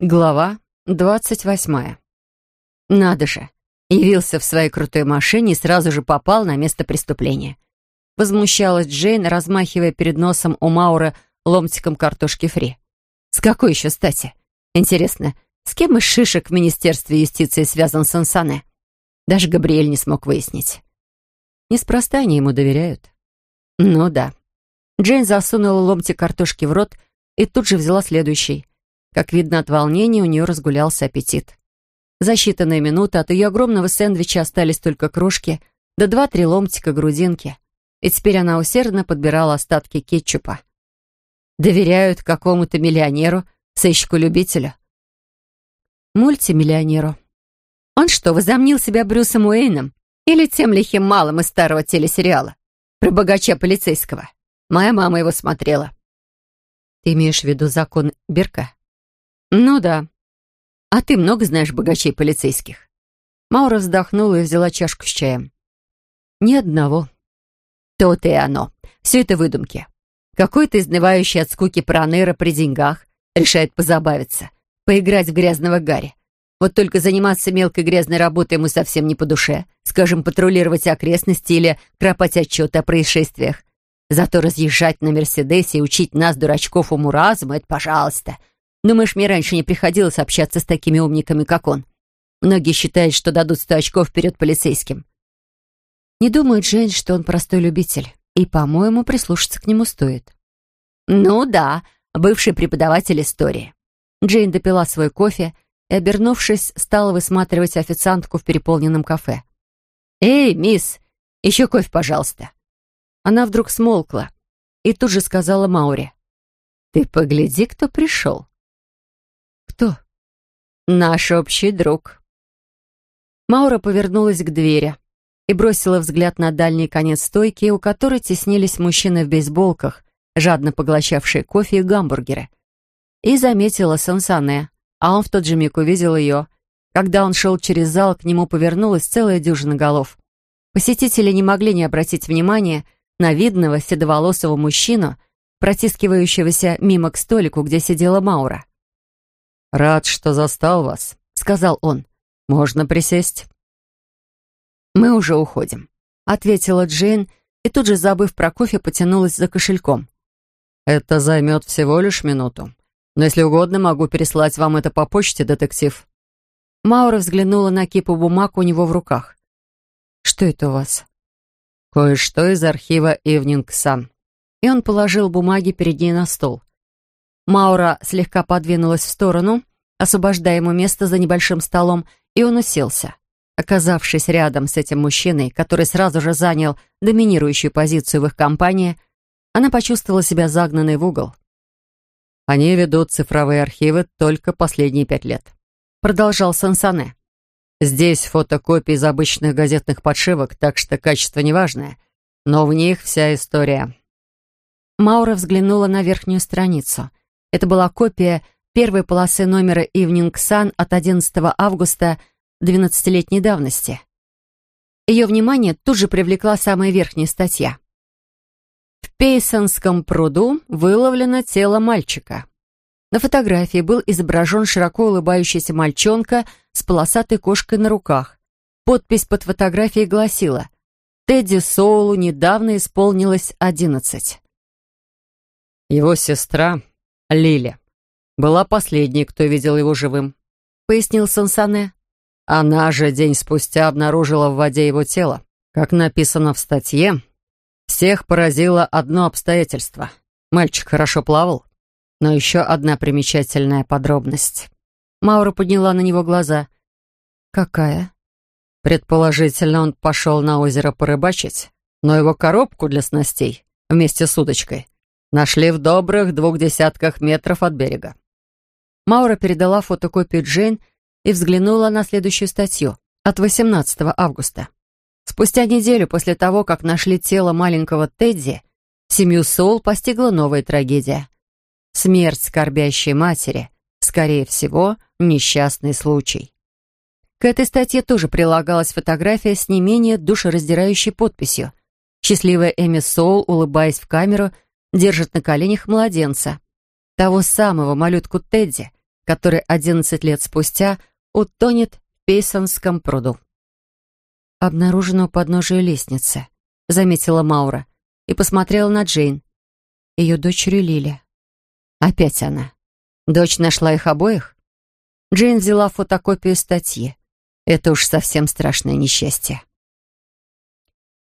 Глава двадцать восьмая. Надо же, явился в своей крутой машине и сразу же попал на место преступления. Возмущалась Джейн, размахивая перед носом у Маура ломтиком картошки фри. С какой еще стати? Интересно, с кем из шишек в Министерстве юстиции связан Сансане? Даже Габриэль не смог выяснить. Неспроста они ему доверяют. Ну да. Джейн засунула ломтик картошки в рот и тут же взяла следующий — как видно от волнения, у нее разгулялся аппетит. За считанные минуты от ее огромного сэндвича остались только крошки, да два-три ломтика грудинки. И теперь она усердно подбирала остатки кетчупа. Доверяют какому-то миллионеру, сыщику-любителю. Мультимиллионеру. Он что, возомнил себя Брюсом Уэйном? Или тем лихим малым из старого телесериала? Про богача полицейского. Моя мама его смотрела. Ты имеешь в виду закон Бирка? «Ну да. А ты много знаешь богачей полицейских?» Маура вздохнула и взяла чашку с чаем. «Ни одного». «То-то и оно. Все это выдумки. Какой-то изнывающий от скуки проныра при деньгах решает позабавиться, поиграть в грязного Гарри. Вот только заниматься мелкой грязной работой ему совсем не по душе. Скажем, патрулировать окрестности или кропать отчеты о происшествиях. Зато разъезжать на Мерседесе и учить нас, дурачков, уму-разуму — это пожалуйста. Думаешь, мне раньше не приходилось общаться с такими умниками, как он? Многие считают, что дадут сто очков вперед полицейским. Не думает Джейн, что он простой любитель. И, по-моему, прислушаться к нему стоит. Ну да, бывший преподаватель истории. Джейн допила свой кофе и, обернувшись, стала высматривать официантку в переполненном кафе. «Эй, мисс, еще кофе, пожалуйста». Она вдруг смолкла и тут же сказала Мауре. «Ты погляди, кто пришел». «Кто?» «Наш общий друг». Маура повернулась к двери и бросила взгляд на дальний конец стойки, у которой теснились мужчины в бейсболках, жадно поглощавшие кофе и гамбургеры. И заметила Сансане, а он в тот же миг увидел ее. Когда он шел через зал, к нему повернулась целая дюжина голов. Посетители не могли не обратить внимания на видного седоволосого мужчину, протискивающегося мимо к столику, где сидела Маура. «Рад, что застал вас», — сказал он. «Можно присесть?» «Мы уже уходим», — ответила Джейн, и тут же, забыв про кофе, потянулась за кошельком. «Это займет всего лишь минуту. Но если угодно, могу переслать вам это по почте, детектив». Маура взглянула на кипу бумаг у него в руках. «Что это у вас?» «Кое-что из архива Evening Sun». И он положил бумаги перед ней на стол. Маура слегка подвинулась в сторону, освобождая ему место за небольшим столом, и он уселся. Оказавшись рядом с этим мужчиной, который сразу же занял доминирующую позицию в их компании, она почувствовала себя загнанной в угол. «Они ведут цифровые архивы только последние пять лет», — продолжал Сансане. «Здесь фотокопии из обычных газетных подшивок, так что качество неважное, но в них вся история». Маура взглянула на верхнюю страницу — это была копия первой полосы номера Evening Sun от 11 августа 12-летней давности. Ее внимание тут же привлекла самая верхняя статья. В Пейсонском пруду выловлено тело мальчика. На фотографии был изображен широко улыбающийся мальчонка с полосатой кошкой на руках. Подпись под фотографией гласила «Тедди Соулу недавно исполнилось одиннадцать». Его сестра Лили. Была последней, кто видел его живым», — пояснил Сансане. «Она же день спустя обнаружила в воде его тело. Как написано в статье, всех поразило одно обстоятельство. Мальчик хорошо плавал, но еще одна примечательная подробность». Маура подняла на него глаза. «Какая?» Предположительно, он пошел на озеро порыбачить, но его коробку для снастей вместе с удочкой Нашли в добрых двух десятках метров от берега. Маура передала фотокопию Джейн и взглянула на следующую статью от 18 августа. Спустя неделю после того, как нашли тело маленького Тедди, семью Соул постигла новая трагедия. Смерть скорбящей матери, скорее всего, несчастный случай. К этой статье тоже прилагалась фотография с не менее душераздирающей подписью. Счастливая Эми Соул, улыбаясь в камеру, держит на коленях младенца. Того самого малютку Тедди, который 11 лет спустя утонет в Пейсонском пруду. «Обнаружено у подножия лестницы», — заметила Маура и посмотрела на Джейн. Ее дочери Лили. Опять она. Дочь нашла их обоих? Джейн взяла фотокопию статьи. Это уж совсем страшное несчастье.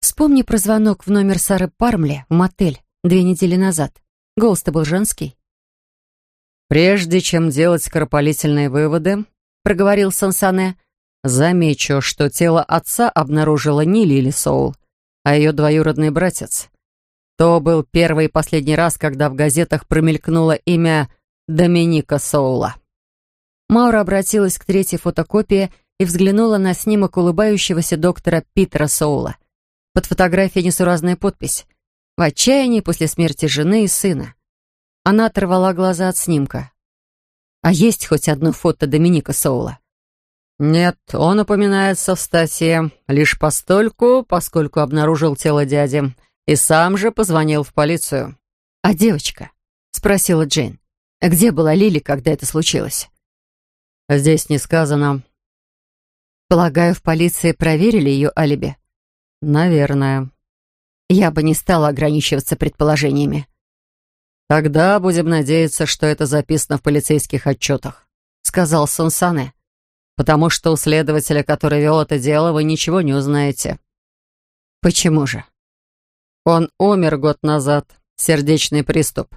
Вспомни про звонок в номер Сары Пармли в мотель две недели назад. Голос-то был женский. «Прежде чем делать скоропалительные выводы», — проговорил Сансане, «замечу, что тело отца обнаружила не Лили Соул, а ее двоюродный братец. То был первый и последний раз, когда в газетах промелькнуло имя Доминика Соула». Маура обратилась к третьей фотокопии и взглянула на снимок улыбающегося доктора Питера Соула. Под фотографией несуразная подпись. В отчаянии после смерти жены и сына. Она оторвала глаза от снимка. А есть хоть одно фото Доминика Соула? Нет, он упоминается в статье лишь постольку, поскольку обнаружил тело дяди и сам же позвонил в полицию. «А девочка?» — спросила Джейн. «Где была Лили, когда это случилось?» «Здесь не сказано». «Полагаю, в полиции проверили ее алиби?» «Наверное». «Я бы не стала ограничиваться предположениями». «Тогда будем надеяться, что это записано в полицейских отчетах», — сказал Сонсане. «Потому что у следователя, который вел это дело, вы ничего не узнаете». «Почему же?» «Он умер год назад. Сердечный приступ.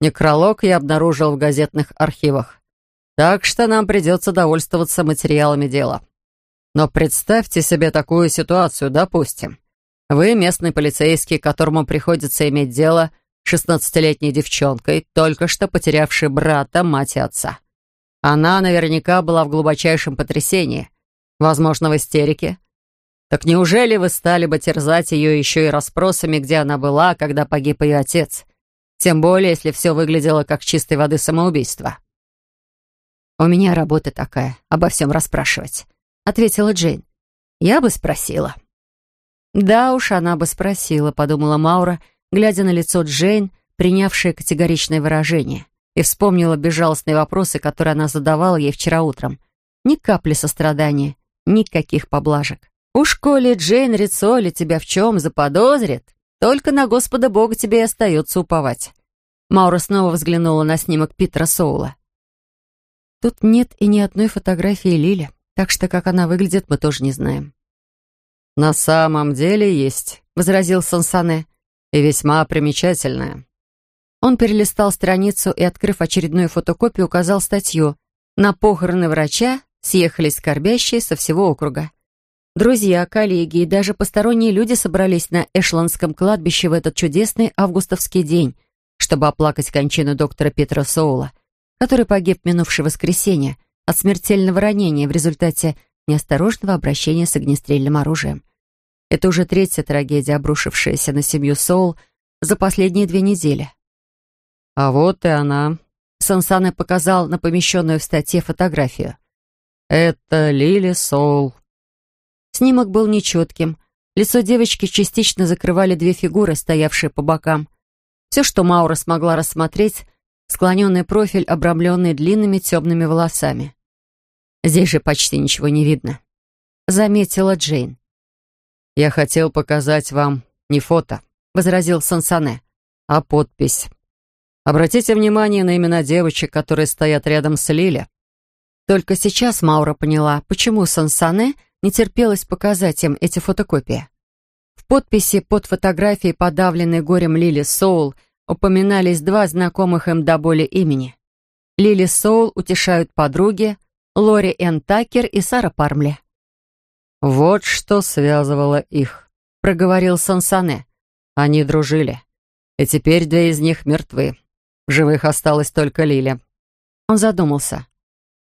Некролог я обнаружил в газетных архивах. Так что нам придется довольствоваться материалами дела. Но представьте себе такую ситуацию, допустим. Вы местный полицейский, которому приходится иметь дело с шестнадцатилетней девчонкой, только что потерявшей брата, мать и отца. Она наверняка была в глубочайшем потрясении, возможно, в истерике. Так неужели вы стали бы терзать ее еще и расспросами, где она была, когда погиб ее отец? Тем более, если все выглядело как чистой воды самоубийство. «У меня работа такая, обо всем расспрашивать ответила Джейн. «Я бы спросила». «Да уж, она бы спросила», — подумала Маура, глядя на лицо Джейн, принявшее категоричное выражение, и вспомнила безжалостные вопросы, которые она задавала ей вчера утром. Ни капли сострадания, никаких поблажек. «Уж коли Джейн Рицоли тебя в чем заподозрит, только на Господа Бога тебе и остается уповать». Маура снова взглянула на снимок Питера Соула. «Тут нет и ни одной фотографии Лили», так что, как она выглядит, мы тоже не знаем. «На самом деле есть», — возразил Сансане, — «и весьма примечательная». Он перелистал страницу и, открыв очередную фотокопию, указал статью. На похороны врача съехались скорбящие со всего округа. Друзья, коллеги и даже посторонние люди собрались на Эшландском кладбище в этот чудесный августовский день, чтобы оплакать кончину доктора Петра Соула, который погиб минувшее воскресенье, от смертельного ранения в результате неосторожного обращения с огнестрельным оружием. Это уже третья трагедия, обрушившаяся на семью Соул за последние две недели. «А вот и она», — Сансане показал на помещенную в статье фотографию. «Это Лили Соул». Снимок был нечетким. Лицо девочки частично закрывали две фигуры, стоявшие по бокам. Все, что Маура смогла рассмотреть, склоненный профиль, обрамленный длинными темными волосами. Здесь же почти ничего не видно», — заметила Джейн. «Я хотел показать вам не фото», — возразил Сансане, — «а подпись. Обратите внимание на имена девочек, которые стоят рядом с Лили». Только сейчас Маура поняла, почему Сансане не терпелось показать им эти фотокопии. В подписи под фотографией подавленной горем Лили Соул упоминались два знакомых им до боли имени. Лили Соул утешают подруги, Лори Энн Такер и Сара Пармли. «Вот что связывало их», — проговорил Сансане. «Они дружили. И теперь две из них мертвы. В живых осталась только Лиля». Он задумался.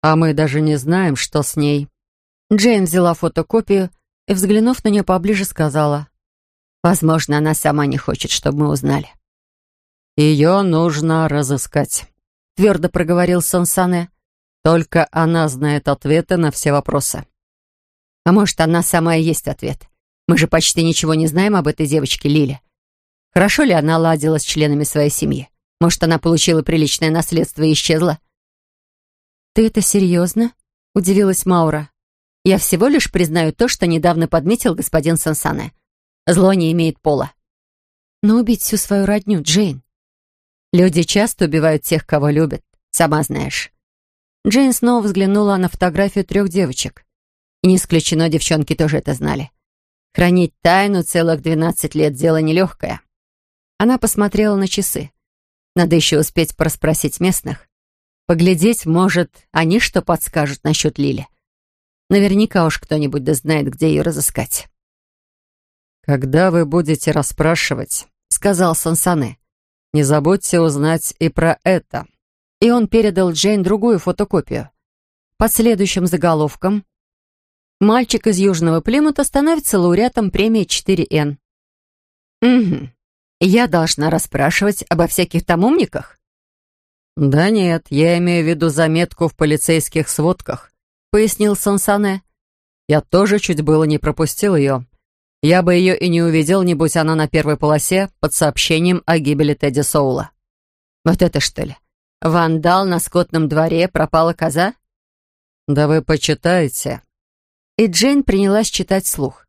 «А мы даже не знаем, что с ней». Джейн взяла фотокопию и, взглянув на нее поближе, сказала. «Возможно, она сама не хочет, чтобы мы узнали». «Ее нужно разыскать», — твердо проговорил Сансане. Только она знает ответы на все вопросы. А может, она сама и есть ответ. Мы же почти ничего не знаем об этой девочке Лиле. Хорошо ли она ладила с членами своей семьи? Может, она получила приличное наследство и исчезла? «Ты это серьезно?» — удивилась Маура. «Я всего лишь признаю то, что недавно подметил господин Сансане. Зло не имеет пола». «Но убить всю свою родню, Джейн». «Люди часто убивают тех, кого любят, сама знаешь». Джейн снова взглянула на фотографию трех девочек. И не исключено, девчонки тоже это знали. Хранить тайну целых двенадцать лет — дело нелегкое. Она посмотрела на часы. Надо еще успеть проспросить местных. Поглядеть, может, они что подскажут насчет Лили. Наверняка уж кто-нибудь да знает, где ее разыскать. «Когда вы будете расспрашивать», — сказал Сансане, — «не забудьте узнать и про это». И он передал Джейн другую фотокопию. Под следующим заголовком «Мальчик из Южного Плимута становится лауреатом премии 4Н». «Угу. Я должна расспрашивать обо всяких там умниках?» «Да нет, я имею в виду заметку в полицейских сводках», — пояснил Сансане. «Я тоже чуть было не пропустил ее. Я бы ее и не увидел, не будь она на первой полосе под сообщением о гибели Тедди Соула». «Вот это что ли? Вандал на скотном дворе, пропала коза?» «Да вы почитайте», и Джейн принялась читать слух.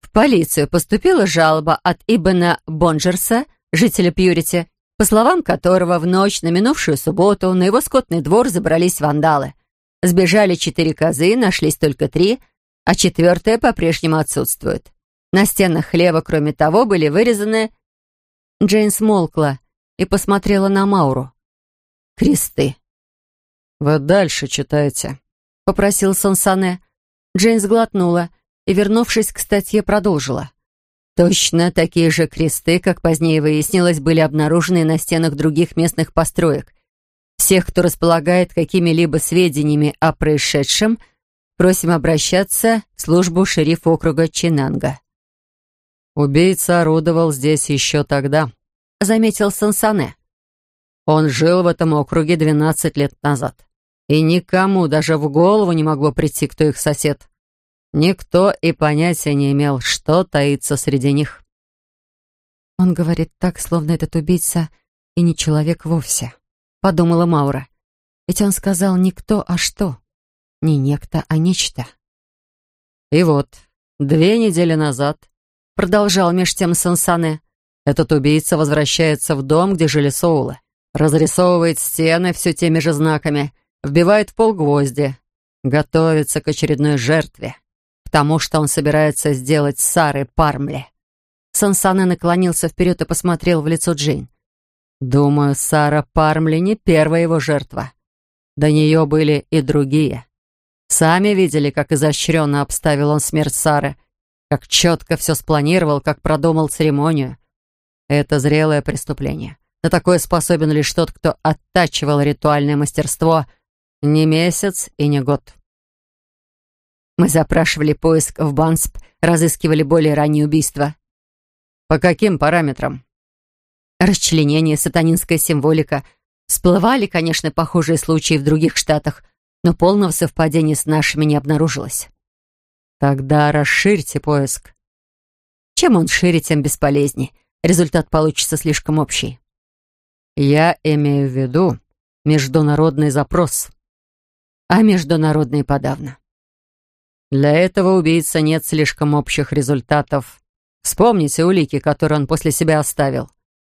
В полицию поступила жалоба от Ибена Бонджерса, жителя Пьюрити, по словам которого в ночь на минувшую субботу на его скотный двор забрались вандалы. Сбежали четыре козы, нашлись только три, а четвертая по-прежнему отсутствует. На стенах хлева, кроме того, были вырезаны... Джейн смолкла и посмотрела на Мауру. Кресты. «Вы дальше читайте», — попросил Сансане. Джейн сглотнула и, вернувшись к статье, продолжила. Точно такие же кресты, как позднее выяснилось, были обнаружены на стенах других местных построек. Всех, кто располагает какими-либо сведениями о происшедшем, просим обращаться в службу шерифа округа Чинанга. «Убийца орудовал здесь еще тогда», — заметил Сансане. «Он жил в этом округе 12 лет назад. И никому даже в голову не могло прийти, кто их сосед. Никто и понятия не имел, что таится среди них. «Он говорит так, словно этот убийца и не человек вовсе», — подумала Маура. «Ведь он сказал не кто, а что. Не некто, а нечто». «И вот, две недели назад», — продолжал меж тем Сансане, «этот убийца возвращается в дом, где жили Соулы, разрисовывает стены все теми же знаками — вбивает в пол гвозди, готовится к очередной жертве, к тому, что он собирается сделать с Сарой Пармли. Сансане наклонился вперед и посмотрел в лицо Джейн. «Думаю, Сара Пармли не первая его жертва. До нее были и другие. Сами видели, как изощренно обставил он смерть Сары, как четко все спланировал, как продумал церемонию. Это зрелое преступление. На такое способен лишь тот, кто оттачивал ритуальное мастерство — не месяц и не год. Мы запрашивали поиск в Бансп, разыскивали более ранние убийства. По каким параметрам? Расчленение, сатанинская символика. Всплывали, конечно, похожие случаи в других штатах, но полного совпадения с нашими не обнаружилось. Тогда расширьте поиск. Чем он шире, тем бесполезней. Результат получится слишком общий. Я имею в виду международный запрос а международные подавно. Для этого убийца нет слишком общих результатов. Вспомните улики, которые он после себя оставил.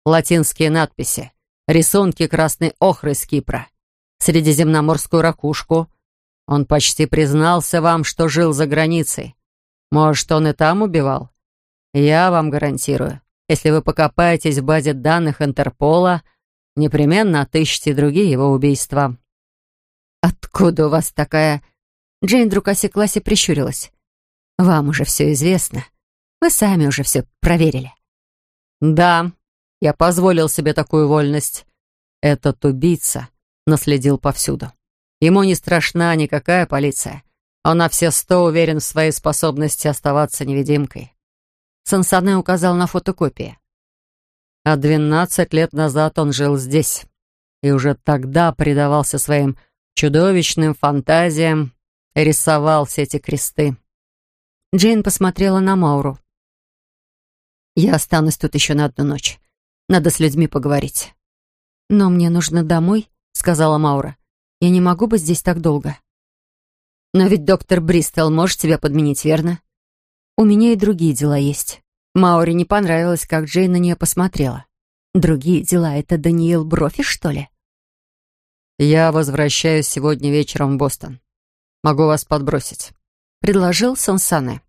Латинские надписи, рисунки красной охры с Кипра, средиземноморскую ракушку. Он почти признался вам, что жил за границей. Может, он и там убивал? Я вам гарантирую, если вы покопаетесь в базе данных Интерпола, непременно отыщете другие его убийства. «Откуда у вас такая...» Джейн вдруг осеклась и прищурилась. «Вам уже все известно. Вы сами уже все проверили». «Да, я позволил себе такую вольность. Этот убийца наследил повсюду. Ему не страшна никакая полиция. Он на все сто уверен в своей способности оставаться невидимкой». Сансане указал на фотокопии. А двенадцать лет назад он жил здесь. И уже тогда предавался своим чудовищным фантазиям рисовал все эти кресты. Джейн посмотрела на Мауру. «Я останусь тут еще на одну ночь. Надо с людьми поговорить». «Но мне нужно домой», — сказала Маура. Я не могу быть здесь так долго. Но ведь доктор Бристол может тебя подменить, верно? У меня и другие дела есть. Маури не понравилось, как Джейн на нее посмотрела. Другие дела — это Даниил Брофи, что ли? «Я возвращаюсь сегодня вечером в Бостон. Могу вас подбросить», — предложил Сансане.